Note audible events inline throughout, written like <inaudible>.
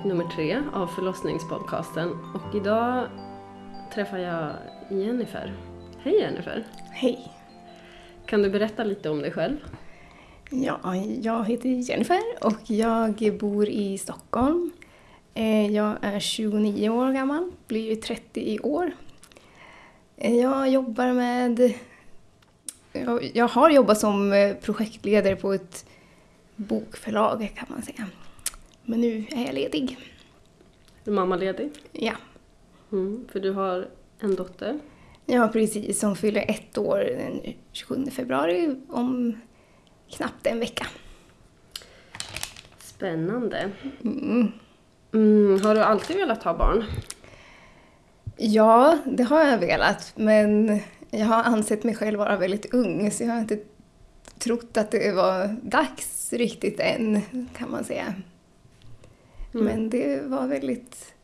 avsnitt nummer tre av förlossningspodcasten och idag träffar jag Jennifer. Hej Jennifer! Hej! Kan du berätta lite om dig själv? Ja, jag heter Jennifer och jag bor i Stockholm. Eh, jag är 29 år gammal, blir 30 i år. Eh, jag jobbar med... Jag har jobbat som eh, projektledare på ett bokförlag kan man säga. Men nu är jag ledig. Är du mammaledig? Ja. Mm, för du har en dotter? Ja, precis. Som fyller ett år den 27 februari om knappt en vecka. Spännande. Mm. Mm, har du alltid velat ha barn? Ja, det har jag velat, men jag har ansett mig själv vara väldigt ung så jag har inte trott att det var dags riktigt än, kan man säga. Mm. Men det var väldigt,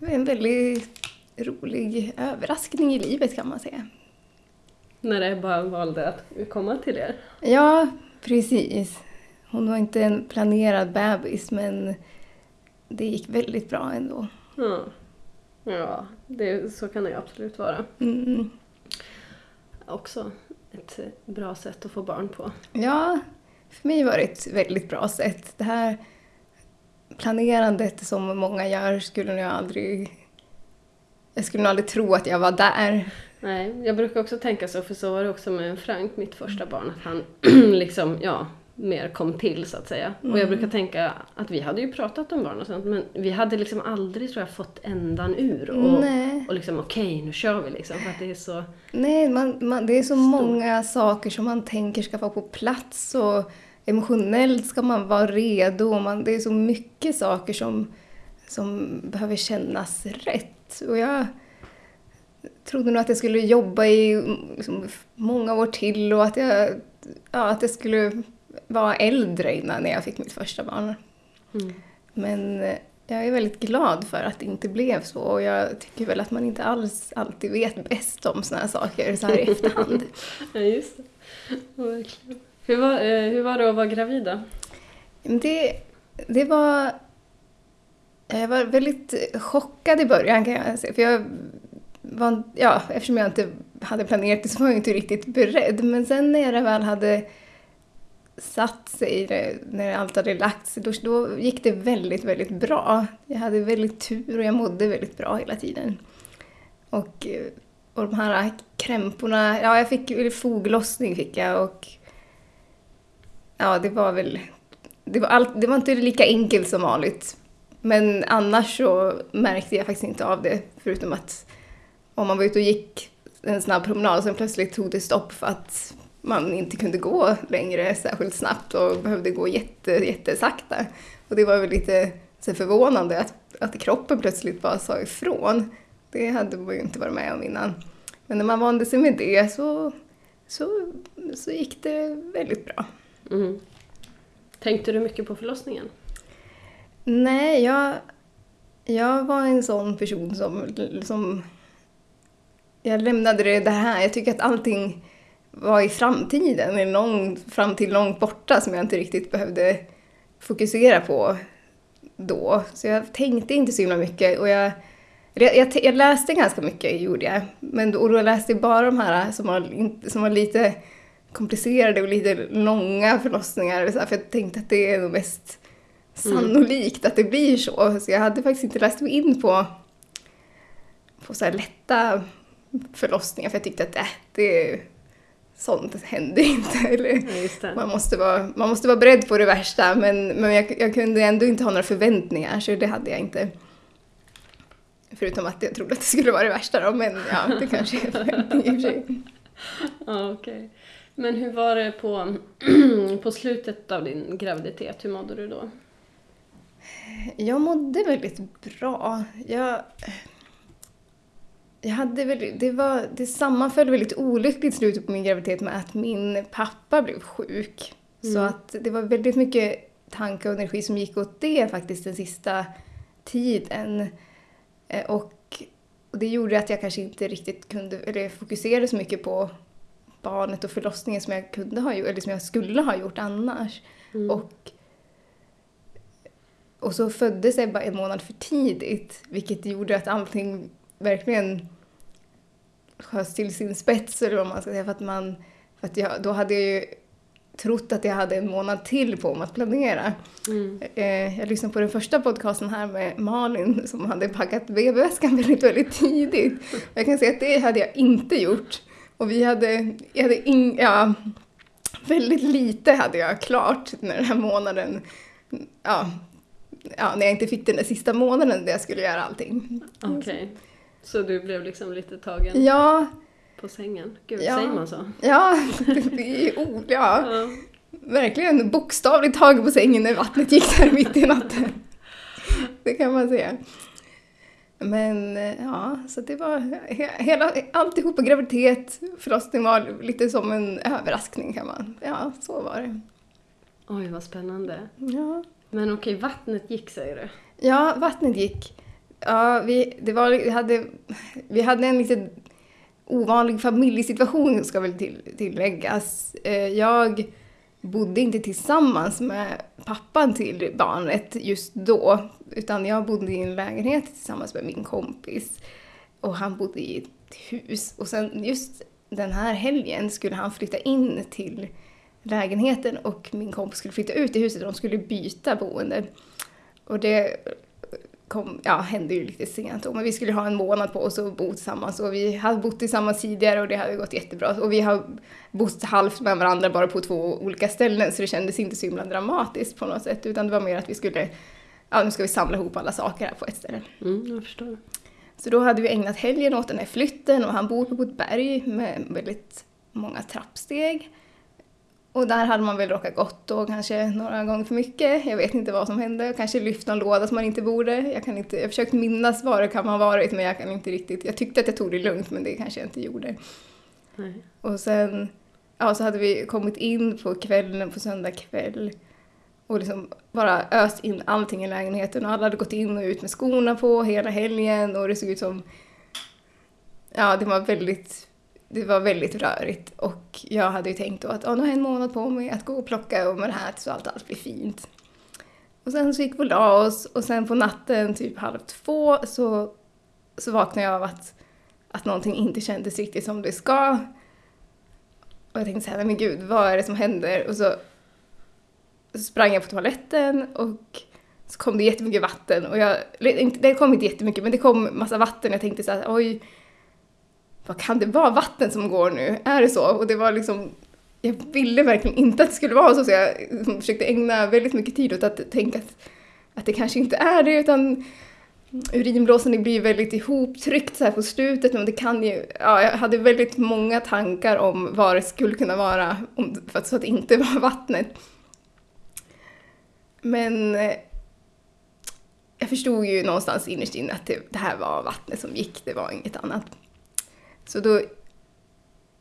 en väldigt rolig överraskning i livet kan man säga. När det bara valde att komma till er? Ja, precis. Hon var inte en planerad bebis men det gick väldigt bra ändå. Ja, ja det, så kan det ju absolut vara. Mm. Också ett bra sätt att få barn på. Ja, för mig var det ett väldigt bra sätt. Det här planerandet som många gör skulle jag aldrig... Jag skulle nog aldrig tro att jag var där. Nej, jag brukar också tänka så, för så var det också med Frank, mitt första barn, att han <clears throat> liksom, ja, mer kom till så att säga. Mm. Och jag brukar tänka att vi hade ju pratat om barn och sånt men vi hade liksom aldrig tror jag fått ändan ur och, och liksom okej okay, nu kör vi liksom för att det är så Nej, man, man, det är så stort. många saker som man tänker ska vara på plats och emotionellt ska man vara redo man, det är så mycket saker som, som behöver kännas rätt. Och jag trodde nog att jag skulle jobba i liksom, många år till och att jag, ja, att jag skulle vara äldre innan jag fick mitt första barn. Mm. Men eh, jag är väldigt glad för att det inte blev så och jag tycker väl att man inte alls alltid vet bäst om sådana här saker så här i efterhand. <laughs> ja, just det. Verkligen. Hur var, eh, hur var det att vara gravid då? Det, det var... Eh, jag var väldigt chockad i början kan jag säga. För jag var, ja, eftersom jag inte hade planerat det så var jag inte riktigt beredd. Men sen när jag väl hade satt sig, när allt hade lagt sig, då, då gick det väldigt, väldigt bra. Jag hade väldigt tur och jag mådde väldigt bra hela tiden. Och, eh, och de här krämporna, ja jag fick foglossning fick jag och ja det var väl, det var, all, det var inte lika enkelt som vanligt. Men annars så märkte jag faktiskt inte av det, förutom att om man var ute och gick en snabb promenad och sen plötsligt tog det stopp för att man inte kunde gå längre särskilt snabbt och behövde gå jätte, jättesakta. Och det var väl lite så förvånande att, att kroppen plötsligt bara sa ifrån. Det hade man ju inte varit med om innan. Men när man vande sig med det så, så, så gick det väldigt bra. Mm. Tänkte du mycket på förlossningen? Nej, jag, jag var en sån person som, som... Jag lämnade det här. Jag tycker att allting var i framtiden, lång, framtid långt borta som jag inte riktigt behövde fokusera på då. Så jag tänkte inte så himla mycket och jag, jag, jag läste ganska mycket, gjorde jag. Men då, och då läste jag bara de här som var, som var lite komplicerade och lite långa förlossningar. För jag tänkte att det är nog mest sannolikt mm. att det blir så. Så jag hade faktiskt inte läst mig in på, på så lätta förlossningar för jag tyckte att äh, det sånt händer inte. <laughs> Eller, man, måste vara, man måste vara beredd på det värsta men, men jag, jag kunde ändå inte ha några förväntningar så det hade jag inte. Förutom att jag trodde att det skulle vara det värsta då, men ja, det kanske är förväntning i och för sig. <laughs> Ja, okay. Men hur var det på, <clears throat> på slutet av din graviditet? Hur mådde du då? Jag mådde väldigt bra. Jag jag hade väl, det, var, det sammanföll väldigt olyckligt i slutet på min graviditet med att min pappa blev sjuk. Mm. Så att det var väldigt mycket tanke och energi som gick åt det faktiskt den sista tiden. Eh, och, och det gjorde att jag kanske inte riktigt kunde, eller fokuserade så mycket på barnet och förlossningen som jag kunde ha gjort, eller som jag skulle ha gjort annars. Mm. Och Och så föddes Ebba en månad för tidigt, vilket gjorde att allting verkligen sköts till sin spets, eller vad man ska säga. För att man, för att jag, då hade jag ju trott att jag hade en månad till på mig att planera. Mm. Eh, jag lyssnade på den första podcasten här med Malin som hade packat BB-väskan väldigt, väldigt tidigt. Jag kan säga att det hade jag inte gjort. Och vi hade, jag hade in, ja, väldigt lite hade jag klart när den här månaden, ja, ja, när jag inte fick den där sista månaden där jag skulle göra allting. Okej. Så du blev liksom lite tagen Ja, på sängen? Gud, Ja. säger man så? ja, det är ord, ja. Ja. Verkligen bokstavligt taget på sängen när vattnet gick där mitt i natten. Det kan man säga. Men eh, ja, så det var he- hela, alltihopa, graviditet, förlossning var lite som en överraskning kan man, ja så var det. Oj, vad spännande. Ja, Men okej, vattnet gick säger du? ja vattnet gick. Ja, vi, det var, vi, hade, vi hade en lite ovanlig familjesituation ska väl till, tilläggas. Eh, Jag bodde inte tillsammans med pappan till barnet just då, utan jag bodde i en lägenhet tillsammans med min kompis. Och han bodde i ett hus. Och sen just den här helgen skulle han flytta in till lägenheten och min kompis skulle flytta ut i huset och de skulle byta boende. Och det kom, ja, hände ju lite sent då, men vi skulle ha en månad på oss att bo tillsammans och vi hade bott tillsammans tidigare och det hade gått jättebra. Och vi har bott halvt med varandra bara på två olika ställen så det kändes inte så himla dramatiskt på något sätt utan det var mer att vi skulle, ja nu ska vi samla ihop alla saker här på ett ställe. Mm, jag förstår. Så då hade vi ägnat helgen åt den här flytten och han bor på ett berg med väldigt många trappsteg. Och där hade man väl råkat gått då kanske några gånger för mycket. Jag vet inte vad som hände. Kanske lyft någon låda som man inte borde. Jag kan inte, jag försökt minnas var det kan ha varit men jag kan inte riktigt. Jag tyckte att jag tog det lugnt men det kanske jag inte gjorde. Nej. Och sen ja, så hade vi kommit in på kvällen, på söndag kväll och liksom bara öst in allting i lägenheten och alla hade gått in och ut med skorna på hela helgen och det såg ut som... Ja, det var väldigt, det var väldigt rörigt och jag hade ju tänkt då att nu har jag en månad på mig att gå och plocka och med det här så allt, allt blir fint. Och sen så gick vi och la oss och sen på natten, typ halv två, så, så vaknade jag av att, att någonting inte kändes riktigt som det ska. Och jag tänkte så här, nej men gud, vad är det som händer? Och så, sprang jag på toaletten och så kom det jättemycket vatten. Och jag, eller det kom inte jättemycket, men det kom massa vatten. Jag tänkte så här, oj, vad kan det vara? Vatten som går nu? Är det så? Och det var liksom, jag ville verkligen inte att det skulle vara så, så jag liksom försökte ägna väldigt mycket tid åt att tänka att, att det kanske inte är det, utan urinblåsan blir väldigt ihoptryckt så här på slutet, men det kan ju... Ja, jag hade väldigt många tankar om vad det skulle kunna vara, om, för att, så att det inte <laughs> var vattnet. Men eh, jag förstod ju någonstans innerst inne att det, det här var vattnet som gick, det var inget annat. Så då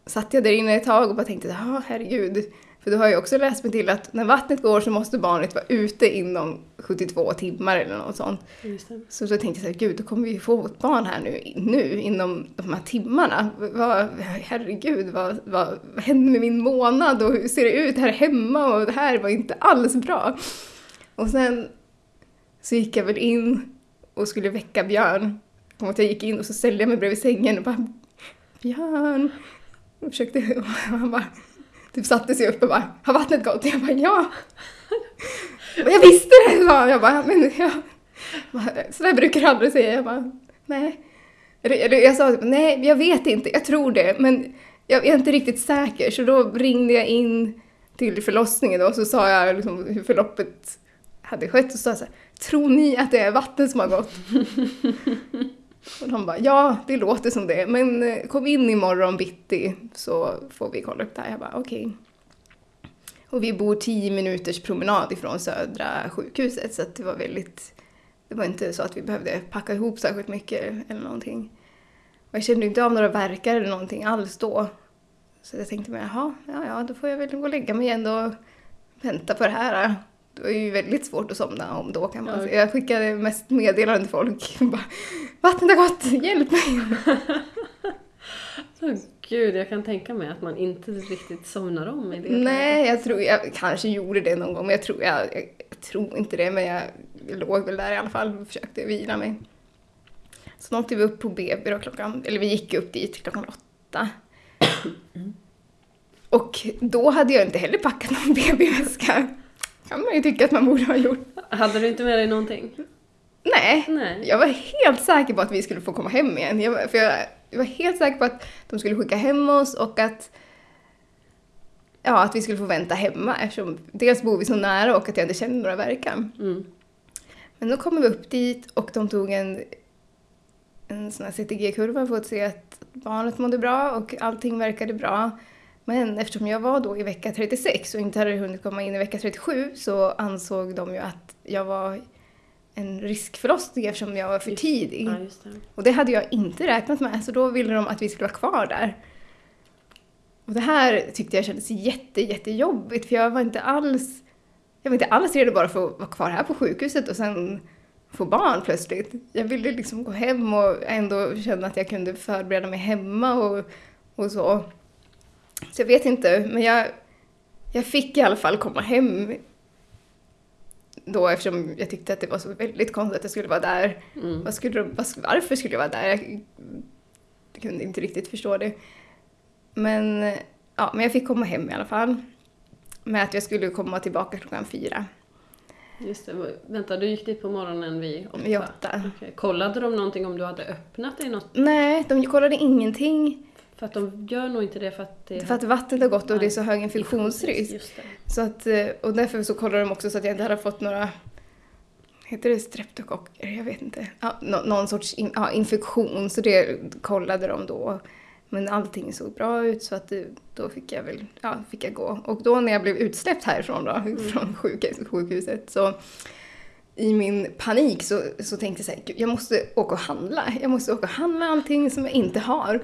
satt jag där inne ett tag och bara tänkte, ja herregud. För då har jag också läst mig till att när vattnet går så måste barnet vara ute inom 72 timmar eller något sånt. Så då tänkte jag så här, gud, då kommer vi få ett barn här nu, nu inom de här timmarna. Vad, herregud, vad, vad, vad händer med min månad och hur ser det ut här hemma och det här var inte alls bra. Och sen så gick jag väl in och skulle väcka Björn. Att jag gick in och så ställde jag mig bredvid sängen och bara Björn. Jag försökte, och <laughs> han bara typ satte sig upp och bara Har vattnet gått? Jag bara ja. Och jag visste det! sa han. Jag bara, men ja. Så där brukar jag aldrig säga. Jag bara, nej. Eller, jag sa typ, nej, jag vet inte, jag tror det, men jag är inte riktigt säker. Så då ringde jag in till förlossningen då, och så sa jag liksom hur förloppet hade skett. Och så sa jag så här, tror ni att det är vatten som har gått? Och de bara, ja, det låter som det, men eh, kom in imorgon bitti så får vi kolla upp det här. Jag bara, okej. Och vi bor tio minuters promenad ifrån Södra sjukhuset så att det var väldigt... Det var inte så att vi behövde packa ihop särskilt mycket eller någonting. Och jag kände inte av några verkar eller någonting alls då. Så jag tänkte mig, jaha, ja, ja, då får jag väl gå och lägga mig igen och vänta på det här. Det var ju väldigt svårt att somna om då kan man säga. Jag skickade mest meddelanden till folk. <laughs> Bara, Vattnet har gått, hjälp mig! <laughs> Så, gud, jag kan tänka mig att man inte riktigt somnar om i det. Nej, jag tror jag kanske gjorde det någon gång, men jag tror, jag, jag, jag tror inte det. Men jag låg väl där i alla fall och försökte vila mig. Sen åkte vi upp på BB då klockan, eller vi gick upp dit klockan åtta. <coughs> Och då hade jag inte heller packat någon BB-väska. Kan man ju tycka att man borde ha gjort. Hade du inte med dig någonting? Nej, Nej. jag var helt säker på att vi skulle få komma hem igen. Jag, för jag, jag var helt säker på att de skulle skicka hem oss och att, ja, att vi skulle få vänta hemma eftersom dels bor vi så nära och att jag inte kände några verkan. Mm. Men då kommer vi upp dit och de tog en, en sån här CTG-kurva för att se att barnet mådde bra och allting verkade bra. Men eftersom jag var då i vecka 36 och inte hade hunnit komma in i vecka 37 så ansåg de ju att jag var en riskförlossning eftersom jag var för Just- tidig. Ja, det. Och det hade jag inte räknat med, så då ville de att vi skulle vara kvar där. Och det här tyckte jag kändes jätte, jättejobbigt, för jag var inte alls, jag var inte alls redo bara för att vara kvar här på sjukhuset och sen få barn plötsligt. Jag ville liksom gå hem och ändå känna att jag kunde förbereda mig hemma och, och så. Så jag vet inte, men jag, jag fick i alla fall komma hem då eftersom jag tyckte att det var så väldigt konstigt att jag skulle vara där. Mm. Vad skulle, vad, varför skulle jag vara där? Jag, jag kunde inte riktigt förstå det. Men, ja, men jag fick komma hem i alla fall. Med att jag skulle komma tillbaka klockan fyra. Just det. Vänta, du gick dit på morgonen vid åtta? Vid åtta. Okej. Kollade de någonting om du hade öppnat dig något? Nej, de kollade ingenting. För att de gör nog inte det för att det För att vattnet har gått och det är så hög infektionsrisk. Så att, eh, och därför så kollade de också så att jag inte hade fått några Heter det streptokocker? Jag vet inte. Ja, nå- någon sorts in, ja, infektion, så det kollade de då. Men allting såg bra ut så att det, då fick jag väl, ja, fick jag gå. Och då när jag blev utsläppt härifrån då, från sjukhus, sjukhuset, så i min panik så, så tänkte jag så här, "Gud, jag måste åka och handla. Jag måste åka och handla allting som jag inte har.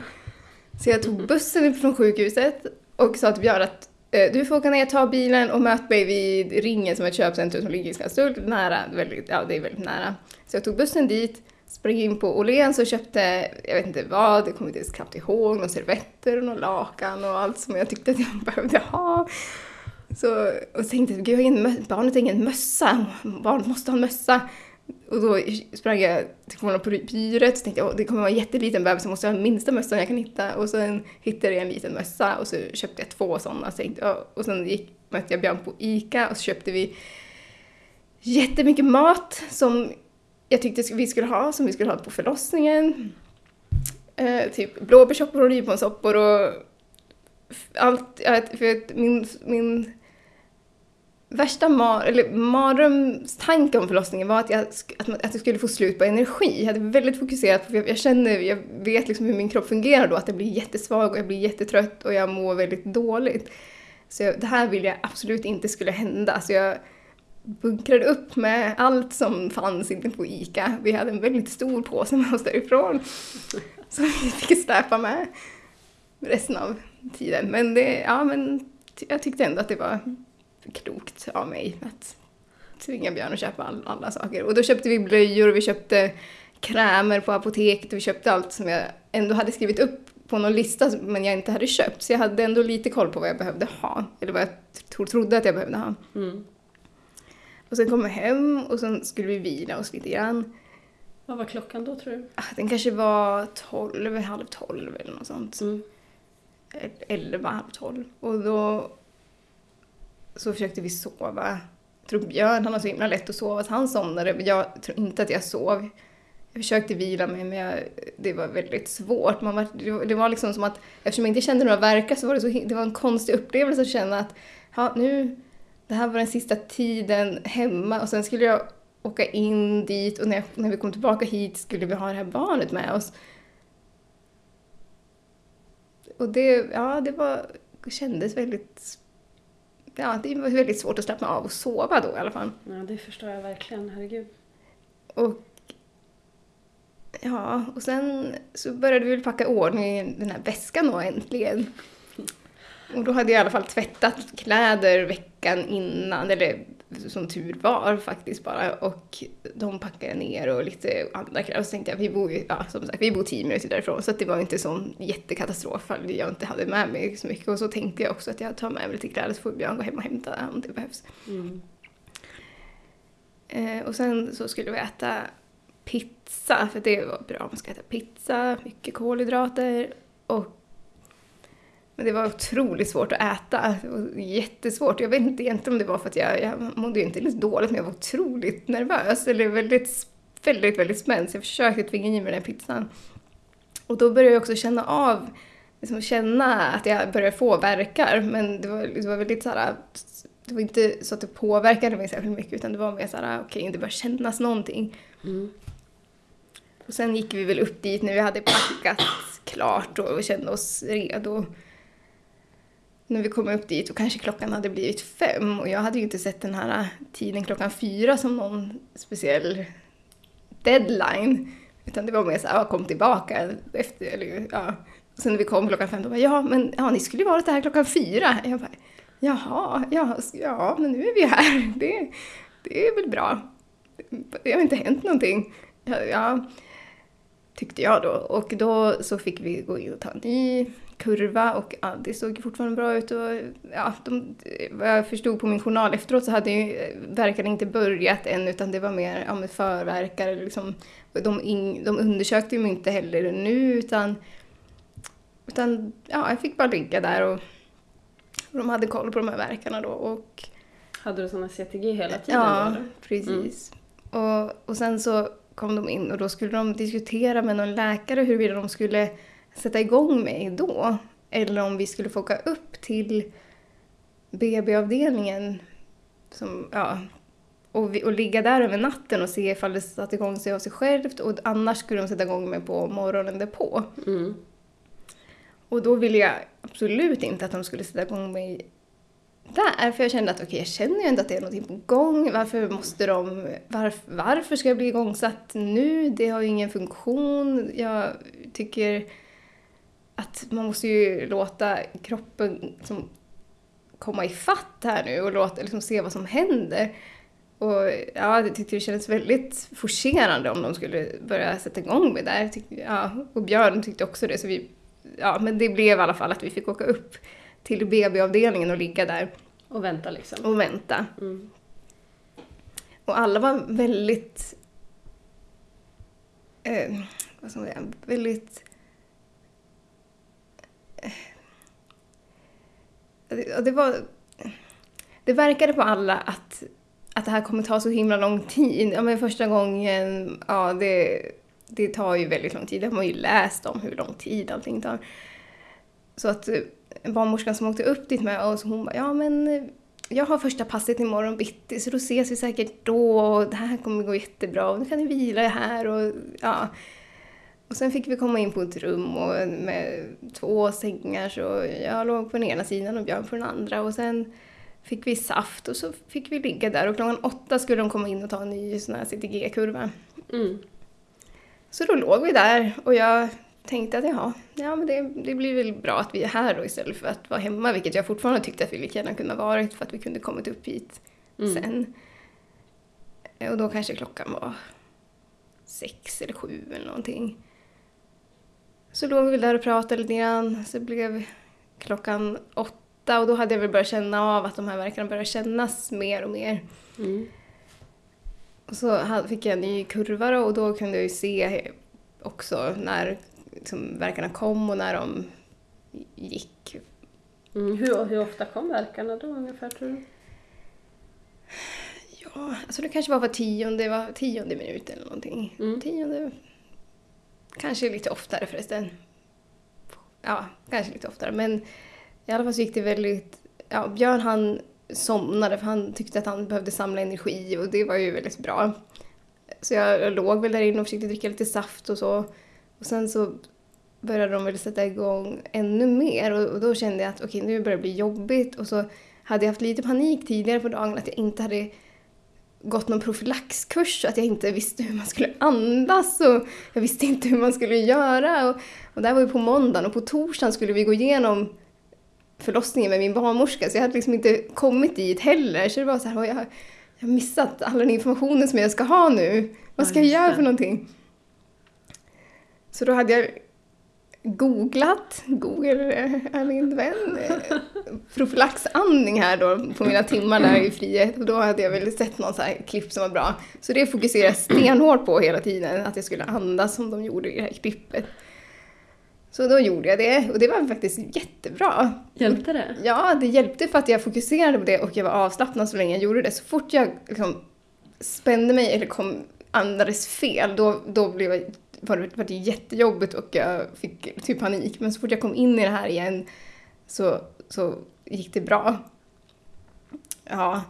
Så jag tog bussen från sjukhuset och sa till Björn att eh, du får åka ner, ta bilen och möt mig vid Ringen som är ett köpcentrum som ligger i Skanstull, nära, väldigt, ja det är väldigt nära. Så jag tog bussen dit, sprang in på Åhléns och köpte, jag vet inte vad, det kommer inte ens knappt ihåg, några servetter och några lakan och allt som jag tyckte att jag <laughs> behövde ha. Så, och tänkte gud, jag har ingen, barnet har ingen mössa, barnet måste ha en mössa. Och då sprang jag till kvinnorna på byret och tänkte att det kommer vara en jätteliten bebis, jag måste ha den minsta mössan jag kan hitta. Och sen hittade jag en liten mössa och så köpte jag två sådana. Så tänkte, och sen gick, mötte jag Björn på ICA och så köpte vi jättemycket mat som jag tyckte vi skulle ha, som vi skulle ha på förlossningen. Eh, typ blåbärssoppor och nyponsoppor och allt. För att min, min värsta mar, eller mardrömstanke om förlossningen var att jag, att, man- att jag skulle få slut på energi. Jag hade väldigt fokuserat på, jag, jag känner, jag vet liksom hur min kropp fungerar då, att jag blir jättesvag och jag blir jättetrött och jag mår väldigt dåligt. Så jag, det här ville jag absolut inte skulle hända. Så jag bunkrade upp med allt som fanns inne på ICA. Vi hade en väldigt stor påse med oss därifrån. <laughs> Som vi fick släpa med resten av tiden. Men, det, ja, men jag tyckte ändå att det var klokt av mig att tvinga Björn att köpa all, alla saker. Och då köpte vi blöjor och vi köpte krämer på apoteket och vi köpte allt som jag ändå hade skrivit upp på någon lista men jag inte hade köpt. Så jag hade ändå lite koll på vad jag behövde ha. Eller vad jag tro, trodde att jag behövde ha. Mm. Och sen kom jag hem och sen skulle vi vila oss lite grann. Vad var klockan då tror du? Ah, Den kanske var tolv, halv tolv eller något sånt. Mm. elva, halv tolv. Och då så försökte vi sova. Jag tror Björn, han har så himla lätt att sova, så han somnade. Men Jag tror inte att jag sov. Jag försökte vila mig, men jag, det var väldigt svårt. Man var, det var- liksom som att, eftersom jag inte kände några verkar så var det, så, det var en konstig upplevelse att känna att, ja nu, det här var den sista tiden hemma och sen skulle jag åka in dit och när, jag, när vi kom tillbaka hit skulle vi ha det här barnet med oss. Och det, ja, det var, det kändes väldigt, ja, det var väldigt svårt att slappna av och sova då i alla fall. Ja, det förstår jag verkligen. Herregud. Och ja, och sen så började vi packa i ordning den här väskan då äntligen. <laughs> Och då hade jag i alla fall tvättat kläder veckan innan, eller som tur var faktiskt bara. Och de packade ner och lite andra. Och så tänkte jag, vi bor ju, ja som sagt, vi bor tio minuter därifrån. Så det var inte sån jättekatastrof ifall jag inte hade med mig så mycket. Och så tänkte jag också att jag tar med mig lite kläder så får Björn gå hem och hämta om det behövs. Mm. Eh, och sen så skulle vi äta pizza, för det var bra. Man ska äta pizza, mycket kolhydrater och men det var otroligt svårt att äta. Jättesvårt. Jag vet inte egentligen om det var för att jag, jag mådde inte lite dåligt, men jag var otroligt nervös. Eller väldigt, väldigt, väldigt spänd. Så jag försökte tvinga i mig den här pizzan. Och då började jag också känna av, liksom känna att jag började få verkar. Men det var, det var väldigt såhär, det var inte så att det påverkade mig särskilt mycket utan det var mer såhär, okej, okay, det började kännas någonting. Mm. Och sen gick vi väl upp dit när vi hade packat klart och kände oss redo när vi kom upp dit och kanske klockan hade blivit fem och jag hade ju inte sett den här äh, tiden klockan fyra som någon speciell deadline. Utan det var mer såhär, kom tillbaka efter, eller ja. Och sen när vi kom klockan fem, då bara, ja men ja, ni skulle ju varit här klockan fyra. Jag bara, jaha, ja, ja men nu är vi här. <laughs> Det, det är väl bra. Det har inte hänt någonting. Ja, ja, tyckte jag då. Och då så fick vi gå in och ta en ny kurva och ja, det såg fortfarande bra ut. Och, ja, de, vad jag förstod på min journal efteråt så hade ju verkarna inte börjat än utan det var mer ja, förverkare. Liksom, de, in, de undersökte ju inte heller nu utan, utan ja, jag fick bara ligga där och, och de hade koll på de här verkarna då. Och, hade du sådana CTG hela tiden? Ja, då, precis. Mm. Och, och sen så kom de in och då skulle de diskutera med någon läkare huruvida de skulle sätta igång mig då. Eller om vi skulle få åka upp till BB-avdelningen som, ja, och, vi, och ligga där över natten och se ifall det satte igång sig av sig självt och annars skulle de sätta igång mig på morgonen därpå. Mm. Och då ville jag absolut inte att de skulle sätta igång mig där, för jag kände att okej, okay, jag känner ju ändå att det är någonting på gång. Varför måste de, varf, varför ska jag bli igångsatt nu? Det har ju ingen funktion. Jag tycker att man måste ju låta kroppen liksom komma ifatt här nu och låta, liksom, se vad som händer. Och ja, jag tyckte det kändes väldigt forcerande om de skulle börja sätta igång med det där. Ja, och Björn tyckte också det, så vi, ja, men det blev i alla fall att vi fick åka upp till BB-avdelningen och ligga där. Och vänta liksom. Och vänta. Mm. Och alla var väldigt, eh, vad ska man säga, väldigt det var... Det verkade på alla att, att det här kommer ta så himla lång tid. Ja, men första gången, ja det, det tar ju väldigt lång tid. Det har man ju läst om hur lång tid allting tar. Så att eh, barnmorskan som åkte upp dit med oss, hon bara, ja men eh, jag har första passet imorgon bitti så då ses vi säkert då och det här kommer gå jättebra och nu kan ni vila här och ja. Och sen fick vi komma in på ett rum och med två sängar så jag låg på den ena sidan och Björn på den andra och sen fick vi saft och så fick vi ligga där och klockan åtta skulle de komma in och ta en ny sån här CTG-kurva. Mm. Så då låg vi där och jag tänkte att jaha, ja men det, det blir väl bra att vi är här då istället för att vara hemma, vilket jag fortfarande tyckte att vi lika gärna kunde ha varit för att vi kunde kommit upp hit mm. sen. Och då kanske klockan var sex eller sju eller någonting. Så låg vi där och pratade lite grann. Så blev klockan åtta och då hade jag väl börjat känna av att de här verkarna började kännas mer och mer. Mm. Och så fick jag en ny kurva då, och då kunde jag ju se också när liksom, verkarna kom och när de gick. Mm. Hur, hur ofta kom verkarna då ungefär tror du? Ja, alltså det kanske var var tionde, var tionde minut eller någonting. Mm. Tionde, Kanske lite oftare förresten. Ja, kanske lite oftare. Men i alla fall så gick det väldigt... Ja, Björn han somnade för han tyckte att han behövde samla energi och det var ju väldigt bra. Så jag låg väl där inne och försökte dricka lite saft och så. Och sen så började de väl sätta igång ännu mer och, då kände jag att okej, okay, nu börjar det bli jobbigt och så hade jag haft lite panik tidigare på dagen att jag inte hade gått någon profylaxkurs så att jag inte visste hur man skulle andas och jag visste inte hur man skulle göra. Och, och det här var ju på måndagen och på torsdagen skulle vi gå igenom förlossningen med min barnmorska så jag hade liksom inte kommit dit heller. Så det var så här, jag, jag har missat all den informationen som jag ska ha nu. Vad ska jag göra för någonting? Så då hade jag googlat, Google är min vän, eh, profylaxandning här då på mina timmar där i frihet och då hade jag väl sett någon så här klipp som var bra. Så det fokuserade jag stenhårt på hela tiden, att jag skulle andas som de gjorde i det här klippet. Så då gjorde jag det och det var faktiskt jättebra. Hjälpte det? Ja, det hjälpte för att jag fokuserade på det och jag var avslappnad så länge jag gjorde det. Så fort jag liksom spände mig eller kom, andades fel, då, då blev jag, var, det, var det jättejobbigt och jag fick typ panik. Men så fort jag kom in i det här igen så, så gick det bra. Ja,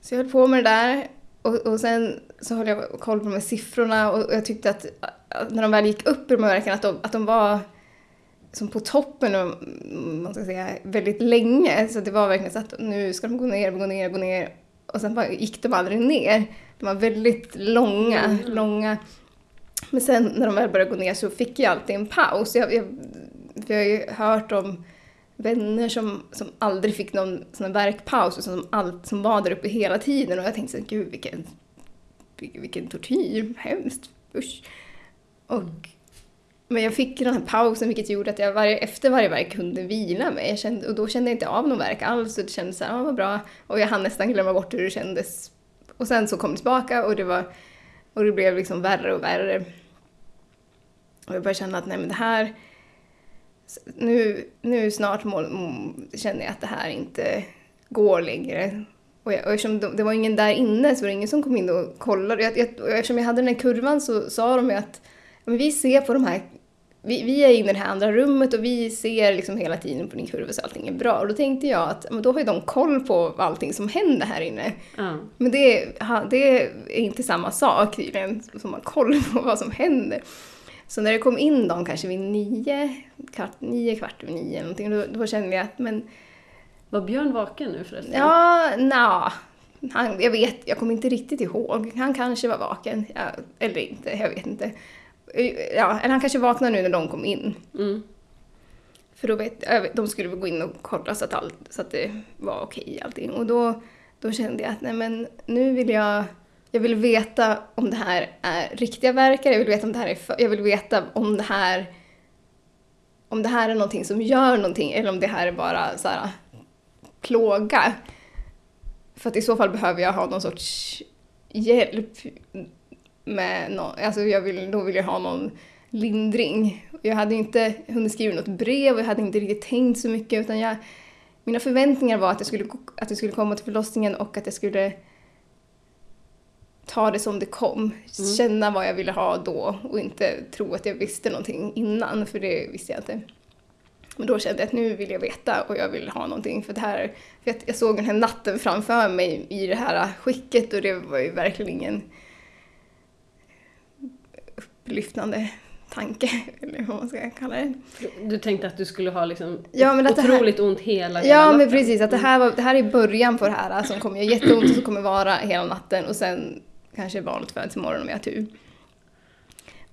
så jag höll på med det där och, och sen så höll jag koll på de här siffrorna och, jag tyckte att, att när de väl gick upp i de här verken att de, att de var som på toppen, man ska säga, väldigt länge. Så det var verkligen så att nu ska de gå ner, gå ner, gå ner. Och sen bara gick de aldrig ner. De var väldigt långa, mm. långa. Men sen när de väl började gå ner så fick jag alltid en paus. Jag, jag, vi har ju hört om vänner som, som aldrig fick någon sån verkpaus, och som, allt, som var där uppe hela tiden. Och jag tänkte så gud vilken, vilken tortyr, hemskt, usch. Och men jag fick den här pausen vilket gjorde att jag varje, efter varje verk kunde vila mig. Jag kände, och då kände jag inte av någon verk alls. Och det kändes såhär, ah, vad bra. Och jag hann nästan glömma bort hur det kändes. Och sen så kom det tillbaka och det, var, och det blev liksom värre och värre. Och jag började känna att nej men det här, nu, nu snart må, känner jag att det här inte går längre. Och, jag, och eftersom det var ingen där inne så var det ingen som kom in och kollade. Jag, jag, och eftersom jag hade den här kurvan så sa de ju att men vi ser på de här vi, vi är i det här andra rummet och vi ser liksom hela tiden på din kurva så allting är bra. Och då tänkte jag att men då har ju de koll på allting som händer här inne. Mm. Men det, det är inte samma sak tydligen, som att ha koll på vad som händer. Så när det kom in de kanske vid nio, kvart, nio, kvart över nio någonting, då, då kände jag att men... Var Björn vaken nu förresten? Ja, nja. Han, jag vet, jag kommer inte riktigt ihåg. Han kanske var vaken, ja, eller inte, jag vet inte. Ja, eller han kanske vaknade nu när de kom in. Mm. För då vet, de skulle gå in och kolla så att, allt, så att det var okej allting. Och då, då kände jag att nej men nu vill jag, jag vill veta om det här är riktiga verkar, jag vill veta om det här är, jag vill veta om det här om det här är någonting som gör någonting eller om det här är bara så här plåga. För att i så fall behöver jag ha någon sorts hjälp med någon, alltså jag vill, då vill jag ha någon lindring. Jag hade inte hunnit skriva något brev och jag hade inte riktigt tänkt så mycket utan jag, mina förväntningar var att jag, skulle, att jag skulle komma till förlossningen och att jag skulle ta det som det kom. Mm. Känna vad jag ville ha då och inte tro att jag visste någonting innan, för det visste jag inte. Men då kände jag att nu vill jag veta och jag vill ha någonting för det här. För jag såg den här natten framför mig i det här skicket och det var ju verkligen ingen upplyftande tanke, <laughs> eller vad man ska kalla det. Du tänkte att du skulle ha liksom ja, men otroligt här, ont hela, hela Ja, natten. men precis. Att det här, var, det här är början på det här som kommer göra jätteont och som kommer vara hela natten och sen kanske barnet föds imorgon om jag har tur.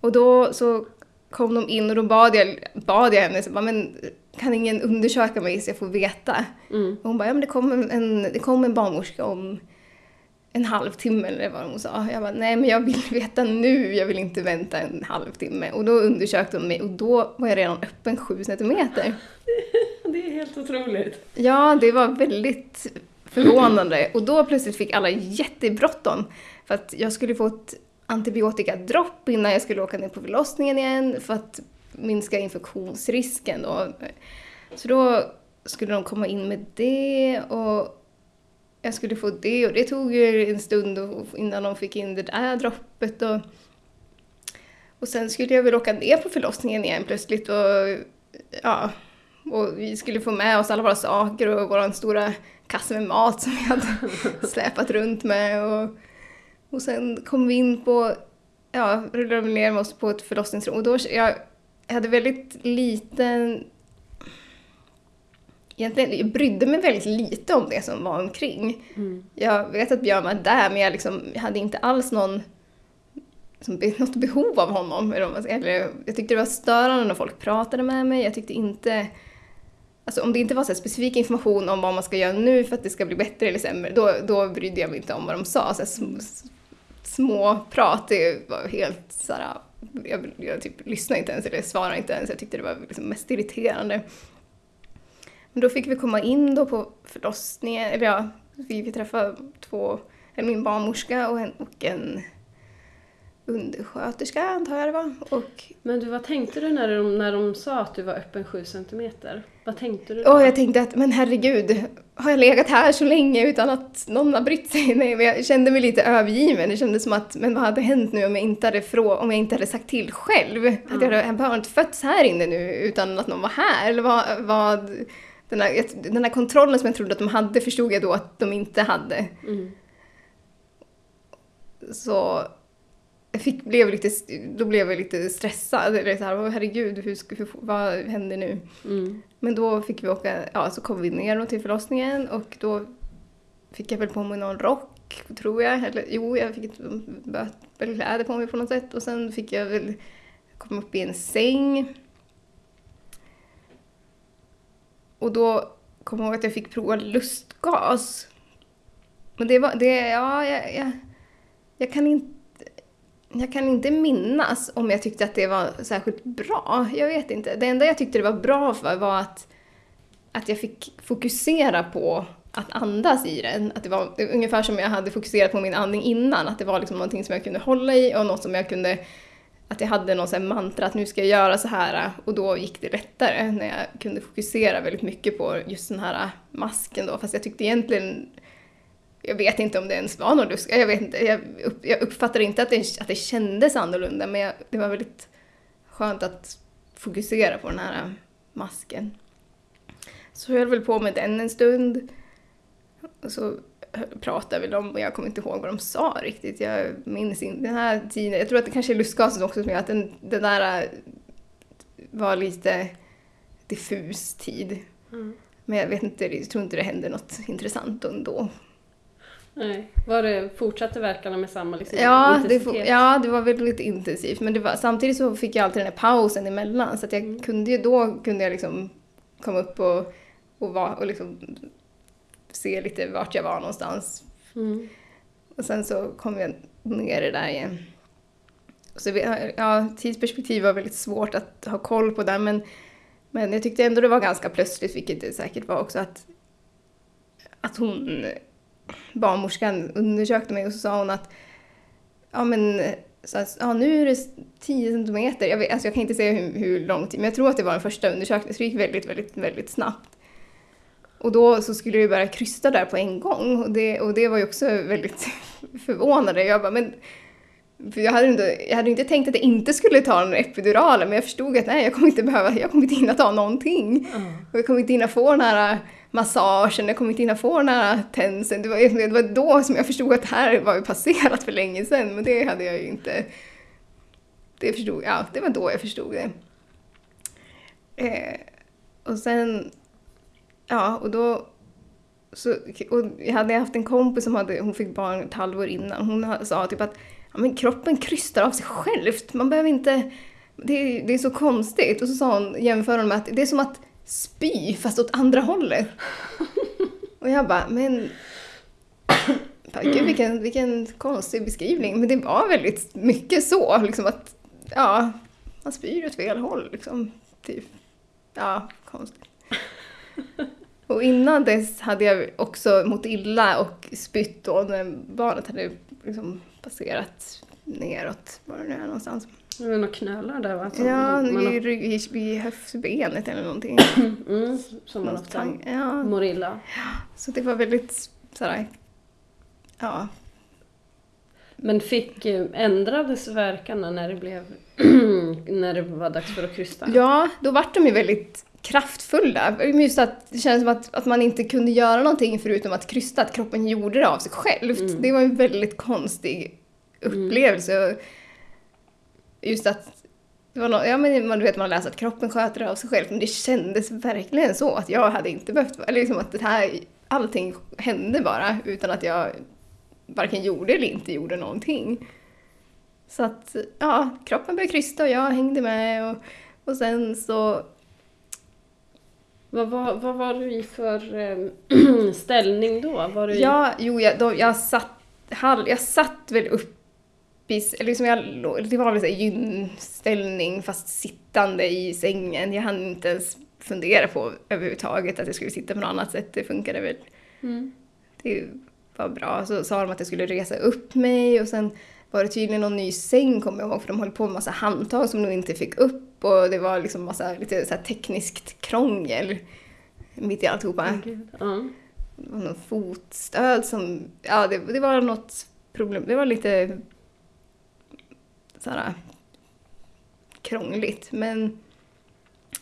Och då så kom de in och då bad jag, bad jag henne, så bara, men kan ingen undersöka mig så jag får veta? Mm. Och hon bara, ja men det kom en, det kom en barnmorska om en halvtimme eller vad hon sa. Jag bara, nej men jag vill <laughs> veta nu, jag vill inte vänta en halvtimme. Och då undersökte de mig och då var jag redan öppen sju centimeter. <laughs> Det är helt otroligt. Ja, det var väldigt förvånande. Och då plötsligt fick alla jättebråttom. För att jag skulle få ett antibiotikadropp innan jag skulle åka ner på förlossningen igen för att minska infektionsrisken. Då. Så då skulle de komma in med det och jag skulle få det och det tog ju en stund innan de fick in det där droppet och, och sen skulle jag väl åka ner på förlossningen igen plötsligt och ja, och vi skulle få med oss alla våra saker och vår stora kasse med mat som vi hade <laughs> släpat runt med och, och sen kom vi in på, ja, rullade ner oss på ett förlossningsrum och då, jag, jag hade väldigt liten egentligen, jag brydde mig väldigt lite om det som var omkring. Mm. Jag vet att Björn var där men jag, liksom, jag hade inte alls någon, liksom, något behov av honom. Eller, jag tyckte det var störande när folk pratade med mig. Jag tyckte inte... Alltså om det inte var så specifik information om vad man ska göra nu för att det ska bli bättre eller sämre, då, då brydde jag mig inte om vad de sa. Så små, små prat, det var helt såhär, jag, jag typ lyssnade inte ens eller svarade inte ens. Jag tyckte det var liksom mest irriterande. Men då fick vi komma in då på förlossningen, eller ja, vi fick träffa två, min barnmorska och en, och en undersköterska antar jag det var. Och, Men du, vad tänkte du när de, när de sa att du var öppen 7 centimeter? Vad tänkte du då? och jag tänkte att, men herregud, har jag legat här så länge utan att någon har brytt sig? <laughs> Nej, men jag kände mig lite övergiven. Det kändes som att, men vad hade hänt nu om jag inte hade, frå om jag inte hade sagt till själv? Att jag hade barnet fötts här inne nu utan att någon var här? Eller vad, vad den, här, den här kontrollen som jag trodde att de hade förstod jag då att de inte hade. Mm. Så jag fick, blev lite, då blev jag lite stressad. Eller så här, "Åh, herregud, hur, hur, vad händer nu? Mm. Men då fick vi åka, ja så kom vi ner till förlossningen och då fick jag väl på mig någon rock, tror jag. Eller jo, jag fick ett kläder på mig på något sätt. Och sen fick jag väl komma upp i en säng. Och då kom jag ihåg att jag fick prova lustgas. Men det var, det, ja, jag, jag, jag kan inte jag kan inte minnas om jag tyckte att det var särskilt bra. Jag vet inte. Det enda jag tyckte det var bra för var att, att jag fick fokusera på att andas i den. Att det var det var ungefär som jag hade fokuserat på min andning innan. Att det var liksom någonting som jag kunde hålla i och något som jag kunde... Att jag hade någon sån mantra att nu ska jag göra så här och då gick det lättare när jag kunde fokusera väldigt mycket på just den här masken då. Fast jag tyckte egentligen jag vet inte om det ens var någon luska, jag vet inte. Jag, upp, jag uppfattar inte att det, att det kändes annorlunda men jag, det var väldigt skönt att fokusera på den här masken. Så jag höll väl på med den en stund. Och så pratade vi om, och jag kommer inte ihåg vad de sa riktigt. Jag minns inte. Den här tiden, jag tror att det kanske är lustgasen också som gör att den, den där var lite diffus tid. Mm. Men jag vet inte, jag tror inte det hände något intressant ändå. Nej. Var det, fortsatte verkarna med samma liksom, Ja det, intensitet? får- ja, det var väldigt intensivt. Men det var, samtidigt så fick jag alltid den här pausen emellan. Så att jag kunde ju, då kunde jag liksom komma upp och, och, va, och liksom se lite vart jag var någonstans. Mm. Och sen så kom jag ner det där igen. Så ja, tidsperspektiv var väldigt svårt att ha koll på där men, men jag tyckte ändå det var ganska plötsligt, vilket det säkert var också, att, att hon, barnmorskan, undersökte mig och så sa hon att ja men så att, ja, nu är det 10 centimeter. Jag, vet, alltså jag kan inte säga hur, hur lång tid, men jag tror att det var den första undersökningen, så det gick väldigt, väldigt, väldigt snabbt. Och då så skulle vi börja krysta där på en gång och det, och det var ju också väldigt <laughs> förvånande. Jag bara, men för jag hade, inte, jag hade inte tänkt att jag inte skulle ta den epiduralen men jag förstod att nej, jag kommer inte behöva, jag kommer inte hinna ta någonting. Ja. Och jag kommer inte hinna få den här massagen, jag kommer inte hinna få den här tensen. Det var, det var då som jag förstod att det här var ju passerat för länge sedan men det hade jag ju inte... Det förstod ja, det var då jag förstod det. Eh, och sen, ja och då så, och jag hade haft en kompis som hade, hon fick barn ett halvår innan. Hon sa typ att ja, men kroppen krystar av sig självt. Man behöver inte... Det är, det är så konstigt. Och så sa hon, jämför hon med att det är som att spy fast åt andra hållet. Och jag bara, men... Gud vilken, vilken konstig beskrivning. Men det var väldigt mycket så. Liksom att, ja, man spyr åt fel håll liksom. Typ. Ja, konstigt. Och innan dess hade jag också mått illa och spytt då när barnet hade liksom passerat neråt, var det nu är någonstans. Det var några knölar där va? Som Ja, man har- vid, vid, vid höftbenet eller någonting. <clears throat> mm, som man ofta. Ja, mår illa. så det var väldigt sådär, ja. Men fick, eh, ändrades verkarna när det blev, <clears throat> när det var dags för att krysta? Ja, då vart de ju väldigt kraftfulla. Just att det kändes som att, att man inte kunde göra någonting förutom att krysta, att kroppen gjorde det av sig självt. Mm. Det var en väldigt konstig upplevelse. Just att det var no, ja, men man, du vet, man läser att kroppen sköter det av sig själv, men det kändes verkligen så att jag hade inte behövt, eller liksom att det här, allting hände bara utan att jag varken gjorde eller inte gjorde någonting. Så att, ja, kroppen började krysta och jag hängde med och, och sen så Vad, var, vad var du i för eh, <clears throat> ställning då? Var du i, Ja, jo, jag, då, jag, satt, halv, jag satt väl upp eller liksom jag, det var väl så gynställning fast sittande i sängen. Jag hann inte ens fundera på överhuvudtaget att jag skulle sitta på något annat sätt. Det funkade väl. Mm. Det var bra. Så sa de att jag skulle resa upp mig och sen var det tydligen någon ny säng kommer jag ihåg för de höll på med massa handtag som de inte fick upp och det var liksom massa lite så tekniskt krångel mitt i alltihopa. Ja. Det var någon fotstöd som, ja det, det var något problem, det var lite såhär krångligt men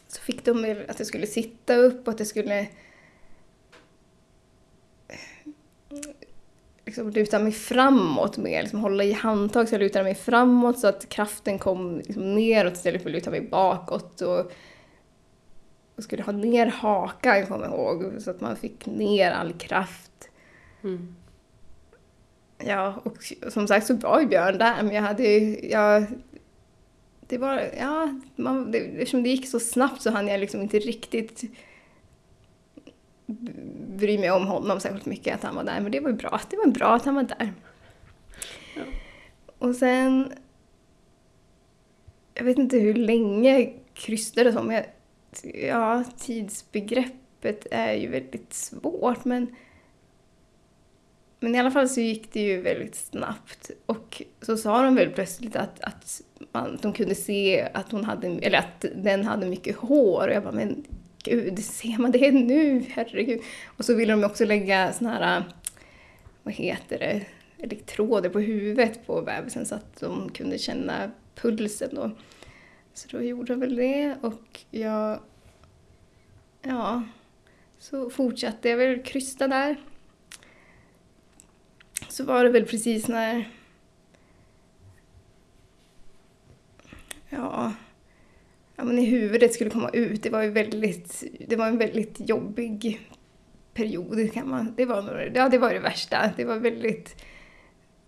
så fick de att jag skulle sitta upp och att jag skulle liksom luta mig framåt mer, liksom hålla i handtag så jag lutade mig framåt så att kraften kom liksom neråt istället för att luta mig bakåt och, och skulle ha ner hakan kommer jag ihåg så att man fick ner all kraft. Mm. Ja, och som sagt så var ju Björn där, men jag hade ju, jag, det var, ja, man, det, eftersom det gick så snabbt så hann jag liksom inte riktigt bry mig om honom särskilt mycket att han var där, men det var ju bra, det var bra att han var där. Ja. Och sen, jag vet inte hur länge krystade som, jag, ja, tidsbegreppet är ju väldigt svårt, men men i alla fall så gick det ju väldigt snabbt. Och så sa de väl plötsligt att, att man, de kunde se att hon hade, eller att den hade mycket hår. Och jag bara, men gud, ser man det nu? Herregud. Och så ville de också lägga såna här, vad heter det, elektroder på huvudet på bebisen så att de kunde känna pulsen då. Så då gjorde de väl det och jag, ja, så fortsatte jag väl krysta där så var det väl precis när... Ja, ja men i huvudet skulle komma ut. Det var ju väldigt, det var en väldigt jobbig period kan man, det var nog, ja det var det värsta. Det var väldigt,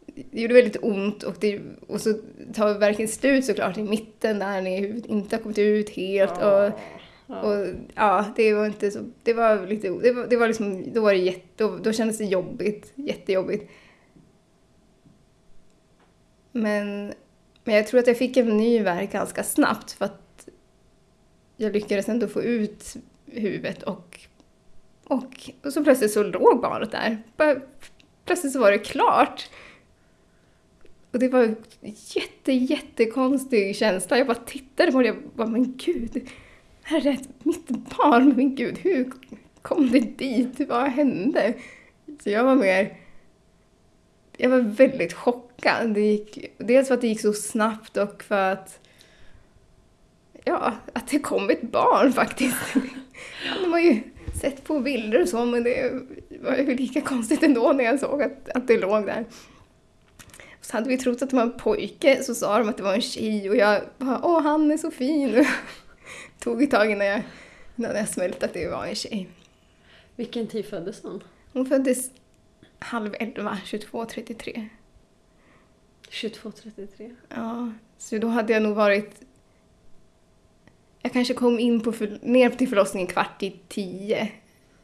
det gjorde väldigt ont och, det, och så tar verkligen slut såklart i mitten där när huvudet inte har kommit ut helt och Ja. och ja, det var inte så, det var lite, det var, det var liksom, då var det jätte, då, då kändes det jobbigt, jättejobbigt. Men, men jag tror att jag fick en ny värk ganska snabbt för att jag lyckades ändå få ut huvudet och, och, och så plötsligt så låg barnet där. Bara, plötsligt så var det klart. Och det var en jätte, jättekonstig känsla. Jag bara tittade på det och jag bara, men gud, här är mitt barn, men gud, hur kom det dit? Vad hände? Så jag var mer... Jag var väldigt chockad. Det gick, dels för att det gick så snabbt och för att... Ja, att det kom ett barn faktiskt. Det har ju sett på bilder och så, men det var ju lika konstigt ändå när jag såg att, att det låg där. Så hade vi trott att det var en pojke, så sa de att det var en tjej och jag bara åh han är så fin. <laughs> Tog ett tag innan jag, innan jag smälte att det var en tjej. Vilken tid föddes hon? Hon föddes halv elva, 22.33. 22.33. Ja, så då hade jag nog varit... Jag kanske kom in på för, ner till förlossningen kvart i tio.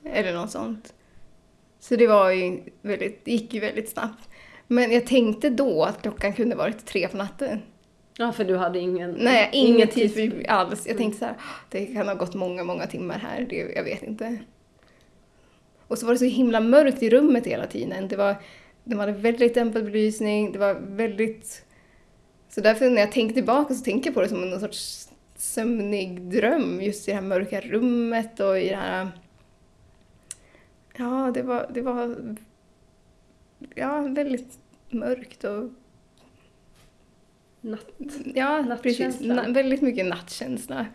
Eller något sånt. Så det var ju väldigt, det gick ju väldigt snabbt. Men jag tänkte då att klockan kunde varit tre på natten. Ja, för du hade ingen... Nej, ingen tid alls. Jag tänkte så här, det kan ha gått många, många timmar här. Det, jag vet inte. Och så var det så himla mörkt i rummet hela tiden. Det var, de hade väldigt dämpad belysning. Det var väldigt... Så därför när jag tänker tillbaka så tänker jag på det som någon sorts sömnig dröm. Just i det här mörka rummet och i det här... Ja, det var, det var ja, väldigt mörkt och Natt. Ja, precis. Na, väldigt mycket nattkänsla.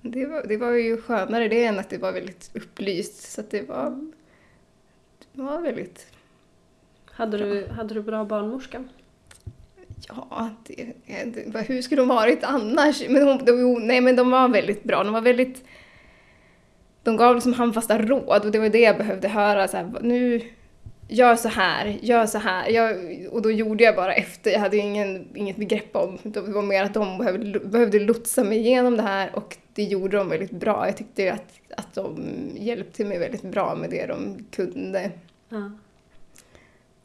Det var, det var ju skönare det än att det var väldigt upplyst. Så det var, det var väldigt... Hade du, hade du bra barnmorska? Ja, det, det, hur skulle de varit annars? Men hon, de, nej, men de var väldigt bra. De var väldigt... De gav liksom handfasta råd och det var det jag behövde höra. Så här, nu, gör så här, gör så här. Jag, och då gjorde jag bara efter. Jag hade ju ingen, inget begrepp om. Det var mer att de behövde, behövde lotsa mig igenom det här och det gjorde de väldigt bra. Jag tyckte att, att de hjälpte mig väldigt bra med det de kunde. Ja.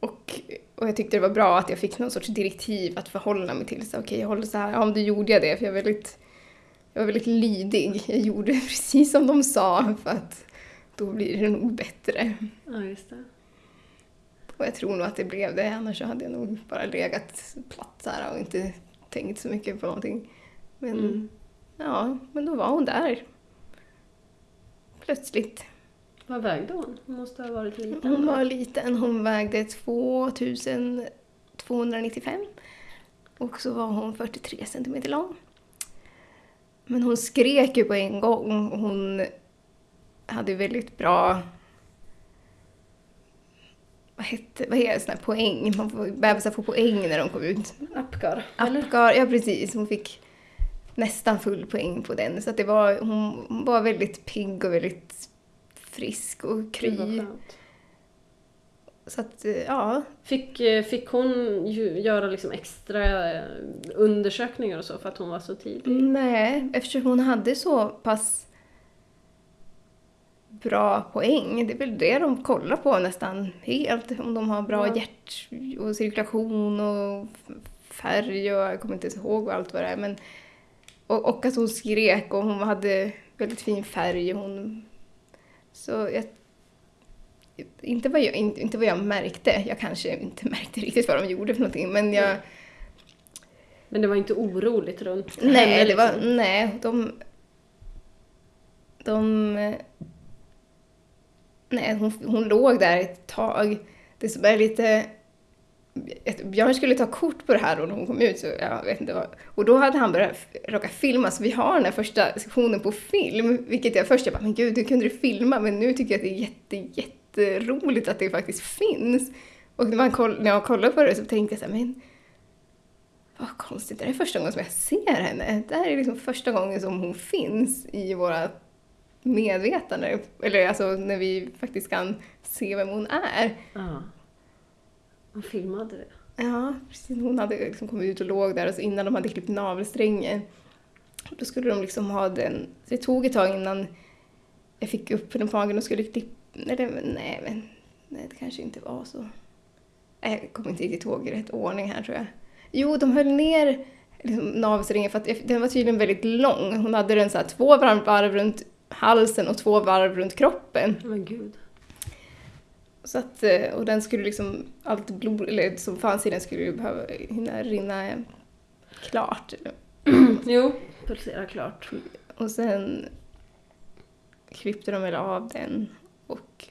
Och, Och jag tyckte det var bra att jag fick någon sorts direktiv att förhålla mig till. Så okej, jag håller så här. Ja, men då gjorde jag det för jag var väldigt, jag var väldigt lydig. Jag gjorde <laughs> precis som de sa för att då blir det nog bättre. Ja, just det. Och jag tror nog att det blev det, annars hade jag nog bara legat platt så här och inte tänkt så mycket på någonting. Men Mm. ja, men då var hon där. Plötsligt. Vad vägde hon? Hon måste ha varit liten. Hon var liten, hon vägde 2295 och så var hon 43 centimeter lång. Men hon skrek ju på en gång hon hade väldigt bra vad hette, vad heter det, sån här poäng? Man får, bebisar får poäng när de kom ut. Apgar? Apgar, ja precis. Hon fick nästan full poäng på den. Så att det var, hon, hon var väldigt pigg och väldigt frisk och Gud, kry. skönt. Så att, eh, ja. Fick, eh, fick hon ju göra liksom extra eh, undersökningar och så för att hon var så tidig? Nej, eftersom hon hade så pass bra poäng. Det är väl det de kollar på nästan helt. Om de har bra Ja. hjärt och cirkulation och färg och jag kommer inte ens ihåg vad allt vad det är. Men, och, och att hon skrek och hon hade väldigt fin färg. Hon, så jag, inte, vad jag, inte, vad jag märkte. Jag kanske inte <laughs> märkte riktigt vad de gjorde för någonting. Men jag, Men det var inte oroligt runt Nej, henne, det var, liksom. nej, de... De... Nej, hon, hon låg där ett tag. Det som är lite... Björn skulle ta kort på det här då när hon kom ut, så jag vet inte vad. Och då hade han börjat råka filma, så vi har den här första sektionen på film. Vilket jag först jag bara, men gud, hur kunde du filma? Men nu tycker jag att det är jätte, jätteroligt att det faktiskt finns. Och när, man koll, när jag kollade på det så tänkte jag så här, men vad konstigt, det här är första gången som jag ser henne. Det här är liksom första gången som hon finns i våra medvetande. Eller alltså när vi faktiskt kan se vem hon är. Ja. Hon filmade det. Ja, precis. Hon hade liksom kommit ut och låg där och så innan de hade klippt navelsträngen. Då skulle de liksom ha den. Det tog ett tag innan jag fick upp den på magen och skulle klippa. Eller nej, men nej, det kanske inte var så. Nej, Jag kommer inte riktigt ihåg rätt ordning här tror jag. Jo, de höll ner liksom, navelsträngen för att den var tydligen väldigt lång. Hon hade den så här två varv runt halsen och två varv runt kroppen. Men gud. Så att, eh, och den skulle liksom, allt blod eller, som fanns i den skulle ju behöva hinna rinna klart. <clears throat> Jo, pulsera klart. Och sen klippte de väl av den och,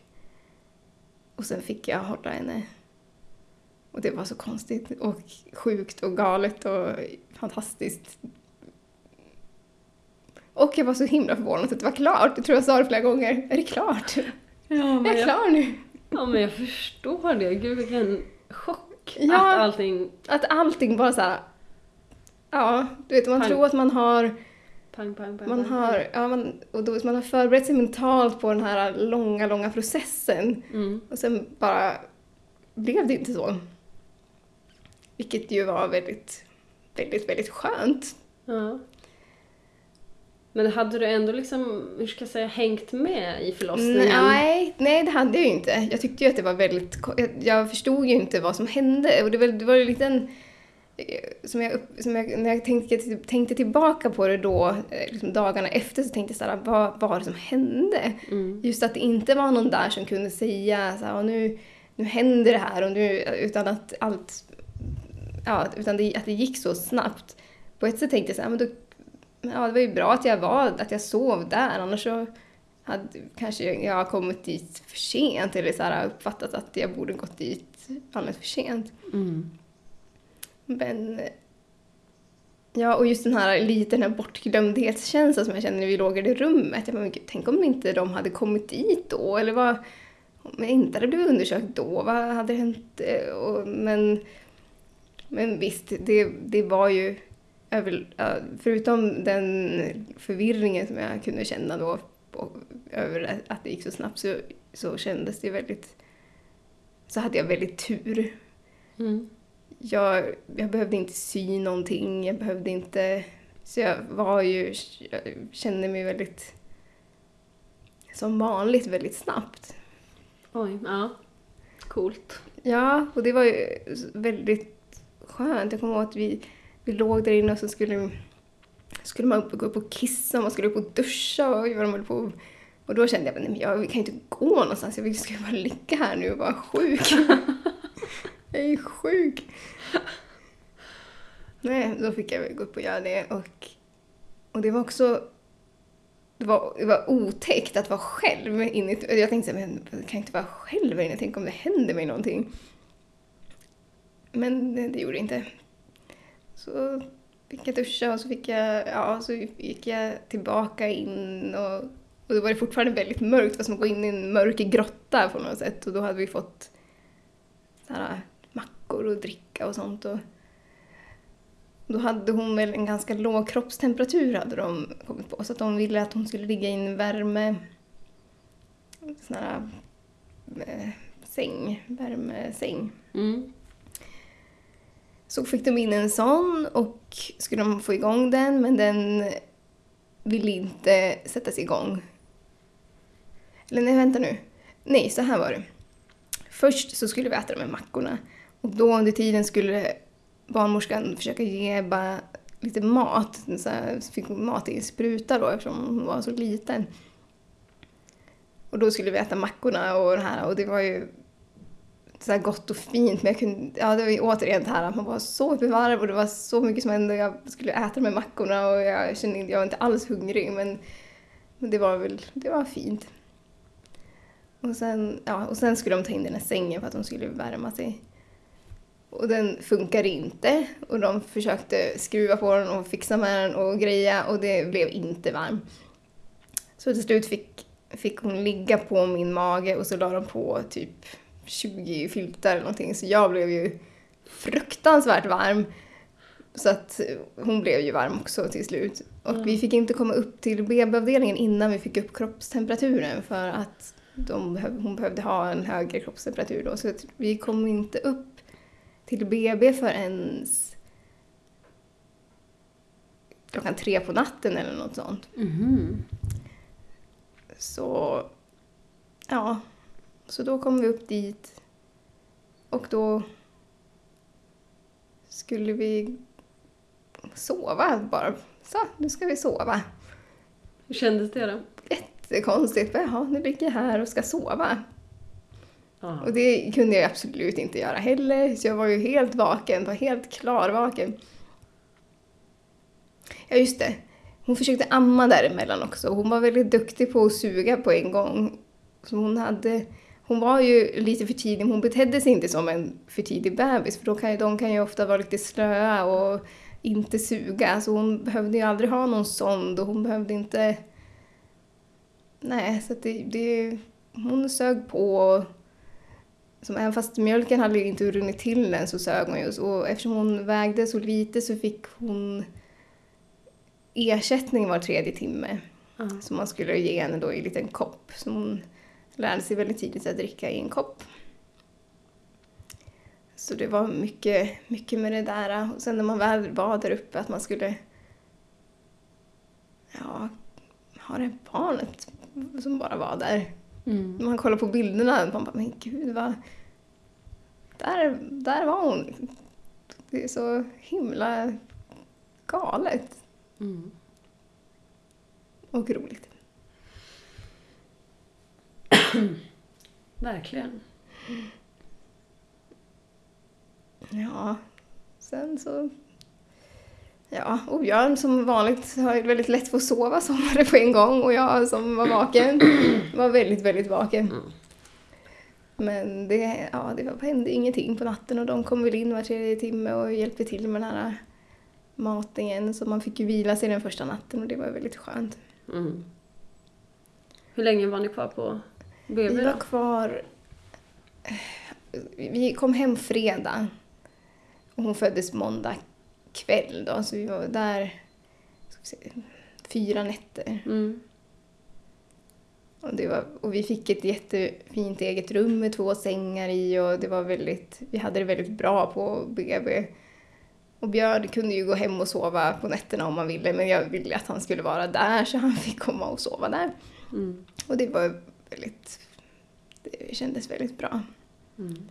och sen fick jag hålla henne. Och det var så konstigt och sjukt och galet och fantastiskt. Och jag var så himla förvånad att det var klart. Jag tror jag sa det flera gånger. Är det klart? Ja, Jag är klar nu. Ja, men jag förstår det. Gud, vilken chock Ja. att allting Att allting bara så här. Ja, du vet man Pang. tror att man har pang, pang, pang. Man har, ja, man, och då, man har förberett sig mentalt på den här långa, långa processen. Mm. Och sen bara blev det inte så. Vilket ju var väldigt, väldigt, väldigt skönt. Ja. Men hade du ändå liksom, hur ska jag säga, hängt med i förlossningen? Nej, nej, det hade jag ju inte. Jag tyckte ju att det var väldigt... Jag, förstod ju inte vad som hände. Och det var, det var ju lite en... eh, Som jag, som jag, när jag tänkte, tänkte tillbaka på det då, eh, liksom dagarna efter, så tänkte jag såhär, vad vad var det som hände? Mm. Just att det inte var någon där som kunde säga så här, "Och nu, nu händer det här och nu, utan att allt, ja, utan det, att det gick så snabbt. På ett sätt tänkte jag så här, men då, ja det var ju bra att jag var, att jag sov där, annars så hade kanske jag, kommit dit för sent eller så här, uppfattat att jag borde gått dit alldeles för sent. Mm. Men Ja, och just den här lite den här bortglömdhetskänslan som jag kände när vi låg i det rummet. Jag bara, men gud, tänk om inte de hade kommit dit då? Eller vad, om jag inte hade blivit undersökt då? Vad hade hänt? Eh, Och, men, men visst, det, det var ju över, förutom den förvirringen som jag kunde känna då på, över att det gick så snabbt så, så kändes det väldigt... Så hade jag väldigt tur Mm. jag, jag behövde inte sy någonting, jag behövde inte... Så jag var ju, jag kände mig väldigt, som vanligt, väldigt snabbt. Oj, ja. Coolt. Ja, och det var ju väldigt skönt. Jag kommer ihåg att vi, vi låg där inne och så skulle, skulle man och gå upp och kissa, man skulle upp och duscha och vad de höll på och då kände jag att jag kan inte gå någonstans, jag ska ju bara ligga här nu och vara sjuk. <laughs> jag är sjuk. Nej, då fick jag gå upp och göra det och, och det var också det var, det var otäckt att vara själv inne Jag tänkte men kan jag inte vara själv inne? Tänk om det händer mig någonting. Men det, det gjorde det inte. Så fick jag duscha och så fick jag, ja, så gick jag tillbaka in och, och då var det fortfarande väldigt mörkt. Det var som att gå in i en mörk grotta på något sätt. Och då hade vi fått sådana mackor och dricka och sånt. Och, då hade hon väl en ganska låg kroppstemperatur hade de kommit på. Så att de ville att hon skulle ligga i en värme... Sån här Äh, säng, värmesäng. Mm. Så fick de in en sån och skulle de få igång den men den ville inte sättas igång. Eller nej, vänta nu. Nej, så här var det. Först så skulle vi äta de här mackorna och då under tiden skulle barnmorskan försöka ge bara lite mat. Så här, fick mat i en spruta då eftersom hon var så liten. Och då skulle vi äta mackorna och det här och det var ju så här gott och fint men jag kunde, ja det var ju återigen det här att man var så uppe i varv och det var så mycket som hände och jag skulle äta de här mackorna och jag kände jag var inte alls hungrig men, men det var väl, det var fint. Och sen, ja, och sen skulle de ta in den här sängen för att de skulle värma sig. Och den funkar inte. Och de försökte skruva på den och fixa med den och greja och det blev inte varm. Så till slut fick, fick hon ligga på min mage och så la de på typ 20 filtar eller någonting. Så jag blev ju fruktansvärt varm. Så att hon blev ju varm också till slut. Och mm. vi fick inte komma upp till BB-avdelningen innan vi fick upp kroppstemperaturen för att de, hon behövde ha en högre kroppstemperatur då. Så vi kom inte upp till BB förrän klockan tre på natten eller något sånt. Mm. Så, ja. Så då kom vi upp dit och då skulle vi sova bara. Så, nu ska vi sova. Hur kändes det då? Jättekonstigt. Jaha, nu ligger jag här och ska sova. Aha. Och det kunde jag absolut inte göra heller, så jag var ju helt vaken, var helt klarvaken. Ja, just det. Hon försökte amma däremellan också. Hon var väldigt duktig på att suga på en gång. Så hon hade... Hon var ju lite för tidig, hon betedde sig inte som en för tidig bebis för då kan ju, de kan ju ofta vara lite slöa och inte suga. Så hon behövde ju aldrig ha någon sond och hon behövde inte... Nej, så det, det... Hon sög på som även fast mjölken hade inte runnit till än så sög hon ju. Och eftersom hon vägde så lite så fick hon ersättning var tredje timme. Mm. Som man skulle ge henne då i en liten kopp. Så hon lärde sig väldigt tidigt att dricka i en kopp. Så det var mycket, mycket med det där. Och sen när man väl var där uppe att man skulle ja, ha det barnet som bara var där. Mm. Man kollar på bilderna man bara, men gud vad... Där, där var hon. Det är så himla galet. Mm. Och roligt. <clears throat> Verkligen. Ja, sen så Ja, och Björn som vanligt har väldigt lätt för att sova somnade på en gång och jag som var vaken <clears throat> var väldigt, väldigt vaken. Mm. Men det, ja, det hände ingenting på natten och de kom väl in var tredje timme och hjälpte till med den här matningen så man fick ju vila sig den första natten och det var väldigt skönt. Mm. Hur länge var ni kvar på BB Vi var kvar... Vi kom hem fredag och hon föddes måndag kväll då, så vi var där se, fyra nätter. Mm. Och, det var, och vi fick ett jättefint eget rum med två sängar i och det var väldigt, vi hade det väldigt bra på BB. Och Björn kunde ju gå hem och sova på nätterna om han ville men jag ville att han skulle vara där så han fick komma och sova där. Mm. Och det var väldigt, det kändes väldigt bra. Mm.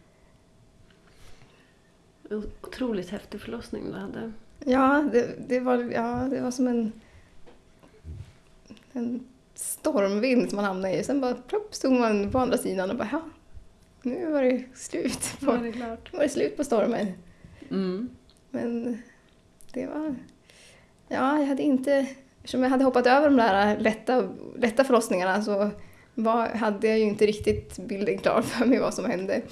Otroligt häftig förlossning du hade. Ja, det, det, var, ja, det var som en, en stormvind som man hamnade i. Sen bara plopp stod man på andra sidan och bara ja, nu var det slut på, Var det klart? var det slut på stormen. Mm. Men det var... Ja, jag hade inte... Eftersom jag hade hoppat över de där lätta, lätta förlossningarna så var, hade jag ju inte riktigt bilden klar för mig vad som hände.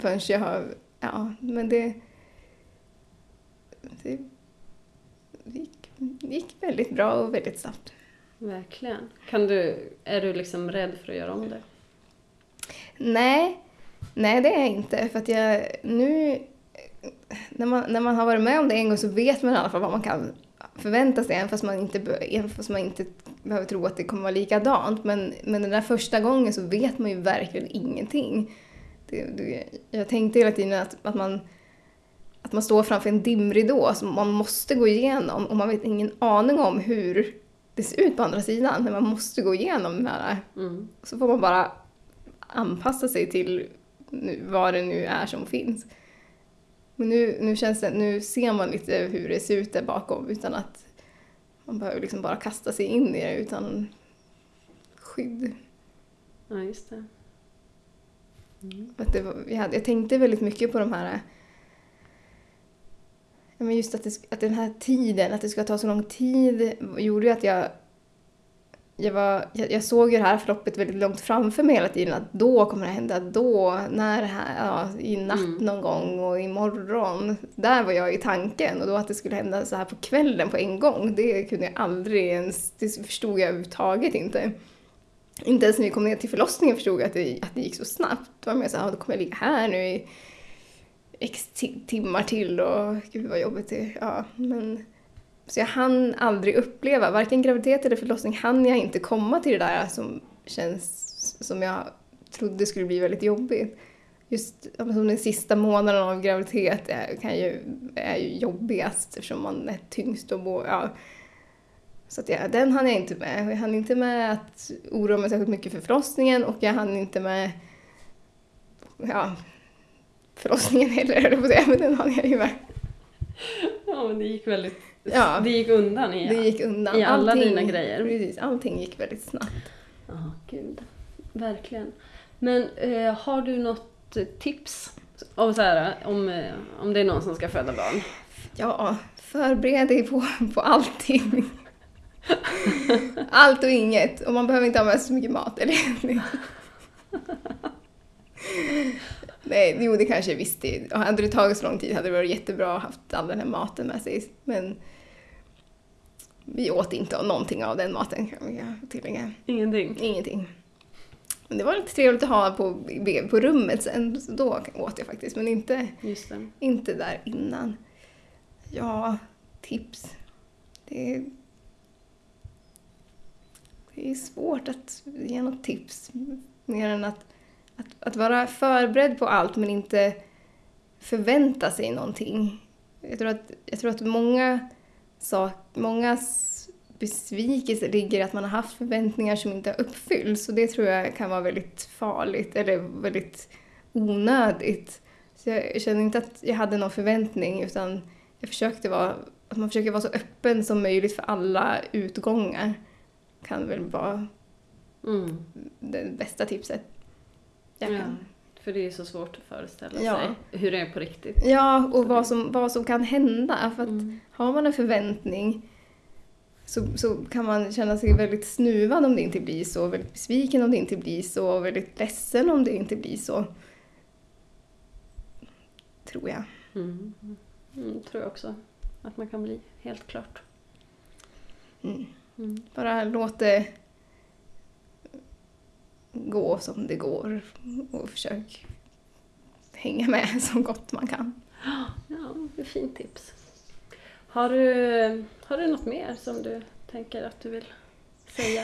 Förrän jag har... Ja, men det... Det gick, gick väldigt bra och väldigt snabbt. Verkligen. Kan du, är du liksom rädd för att göra om det? Nej, nej det är jag inte. För att jag nu... När man, när man har varit med om det en gång så vet man i alla fall vad man kan förvänta sig. Även fast man inte, även fast man inte behöver tro att det kommer vara likadant. Men, men den där första gången så vet man ju verkligen ingenting. Det, det, jag tänkte hela tiden att, att, man, att man står framför en dimridå som man måste gå igenom. Och man vet ingen aning om hur det ser ut på andra sidan. Men man måste gå igenom den här Mm. så får man bara anpassa sig till nu, vad det nu är som finns. Men nu, nu, känns det, nu ser man lite hur det ser ut där bakom utan att man behöver liksom bara kasta sig in i det utan skydd. Ja, just det. Mm. Att det var, jag, hade, jag tänkte väldigt mycket på de här men just att, det, att den här tiden, att det ska ta så lång tid gjorde ju att jag jag, var, jag, jag såg ju det här förloppet väldigt långt framför mig hela tiden. Att då kommer det hända, då, när det här, ja, i natt Mm. någon gång och imorgon. Där var jag i tanken. Och då att det skulle hända så här på kvällen på en gång, det kunde jag aldrig ens, det förstod jag överhuvudtaget inte. Inte ens när vi kom ner till förlossningen förstod jag att det, att det gick så snabbt. Då var jag mer såhär, ah, då kommer jag ligga här nu i x ti- timmar till och gud vad jobbigt det är. Ja, men så jag hann aldrig uppleva, varken graviditet eller förlossning hann jag inte komma till det där som känns som jag trodde skulle bli väldigt jobbigt. Just som den sista månaden av graviditet är, kan ju, är ju jobbigast eftersom man är tyngst och bor, ja. Så att ja, den hann jag inte med. Jag hann inte med att oroa mig särskilt mycket för förlossningen och jag hann inte med ja, förlossningen heller, höll jag på att säga, men den hann jag ju med. Ja, men det gick väldigt... Ja. Det gick undan i, Det gick undan. i alla dina grejer. Precis, allting gick väldigt snabbt. Ja, gud. Verkligen. Men eh, har du något eh, tips? Om, så här, om, eh, om det är någon som ska föda barn? Ja, förbered dig på, på allting. <laughs> Allt och inget. Och man behöver inte ha med sig så mycket mat. Eller? <laughs> Nej, jo det kanske är visst det. Och Hade det tagit så lång tid hade det varit jättebra att ha haft all den här maten med sig. Men vi åt inte någonting av den maten kan jag tillägga. Ingenting? Ingenting. Men det var lite trevligt att ha på, på rummet sen. Då åt jag faktiskt, men inte, inte där innan. Ja, tips. Det är, det är svårt att ge något tips. Mer än att, att, att vara förberedd på allt men inte förvänta sig någonting. Jag tror att, jag tror att många sak, mångas besvikelse ligger i att man har haft förväntningar som inte har uppfyllts. Och det tror jag kan vara väldigt farligt eller väldigt onödigt. Så jag känner inte att jag hade någon förväntning utan jag försökte vara, att man försöker vara så öppen som möjligt för alla utgångar. Kan väl vara Mm. det bästa tipset jag Ja. kan. För det är så svårt att föreställa Ja. sig hur det är på riktigt. Ja, och vad som, vad som kan hända. För att Mm. har man en förväntning så, så kan man känna sig väldigt snuvad om det inte blir så, väldigt besviken om det inte blir så, och väldigt ledsen om det inte blir så. Tror jag. Mm. Mm, tror jag också att man kan bli, helt klart. Mm. Mm. Bara låt det gå som det går och försök hänga med <laughs> så gott man kan. Ja, det är fint tips. Har du, har du något mer som du tänker att du vill säga?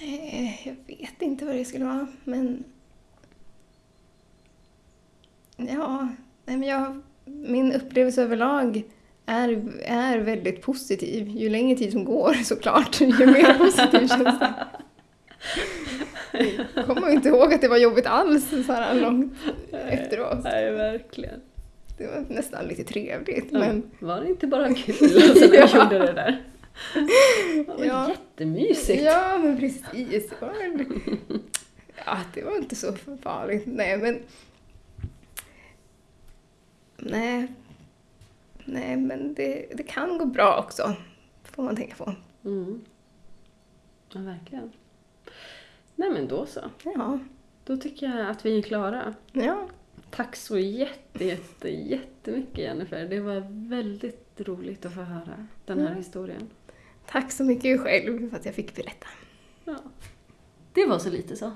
Nej, jag vet inte vad det skulle vara, men... Ja, nej men jag, min upplevelse överlag är, är väldigt positiv. Ju längre tid som går <laughs> såklart, ju mer positiv känns det. <laughs> <laughs> Jag kommer inte ihåg att det var jobbigt alls så här långt. efteråt. Nej, verkligen. Det var nästan lite trevligt. Ja, Men Var det inte bara <laughs> kul alltså, när jag Ja. gjorde det där? Det var Ja. jättemysigt. Ja, men precis. Det var Ja, det var inte så farligt. Nej, men... Nej. Nej, men det, det kan gå bra också. Får man tänka på. Mm. Ja, verkligen. Nej men då så. Ja. Då tycker jag att vi är klara. Ja. Tack så jätte, jätte, jättemycket Jennifer. Det var väldigt roligt att få höra den här Mm. historien. Tack så mycket själv för att jag fick berätta. Ja. Det var så lite så.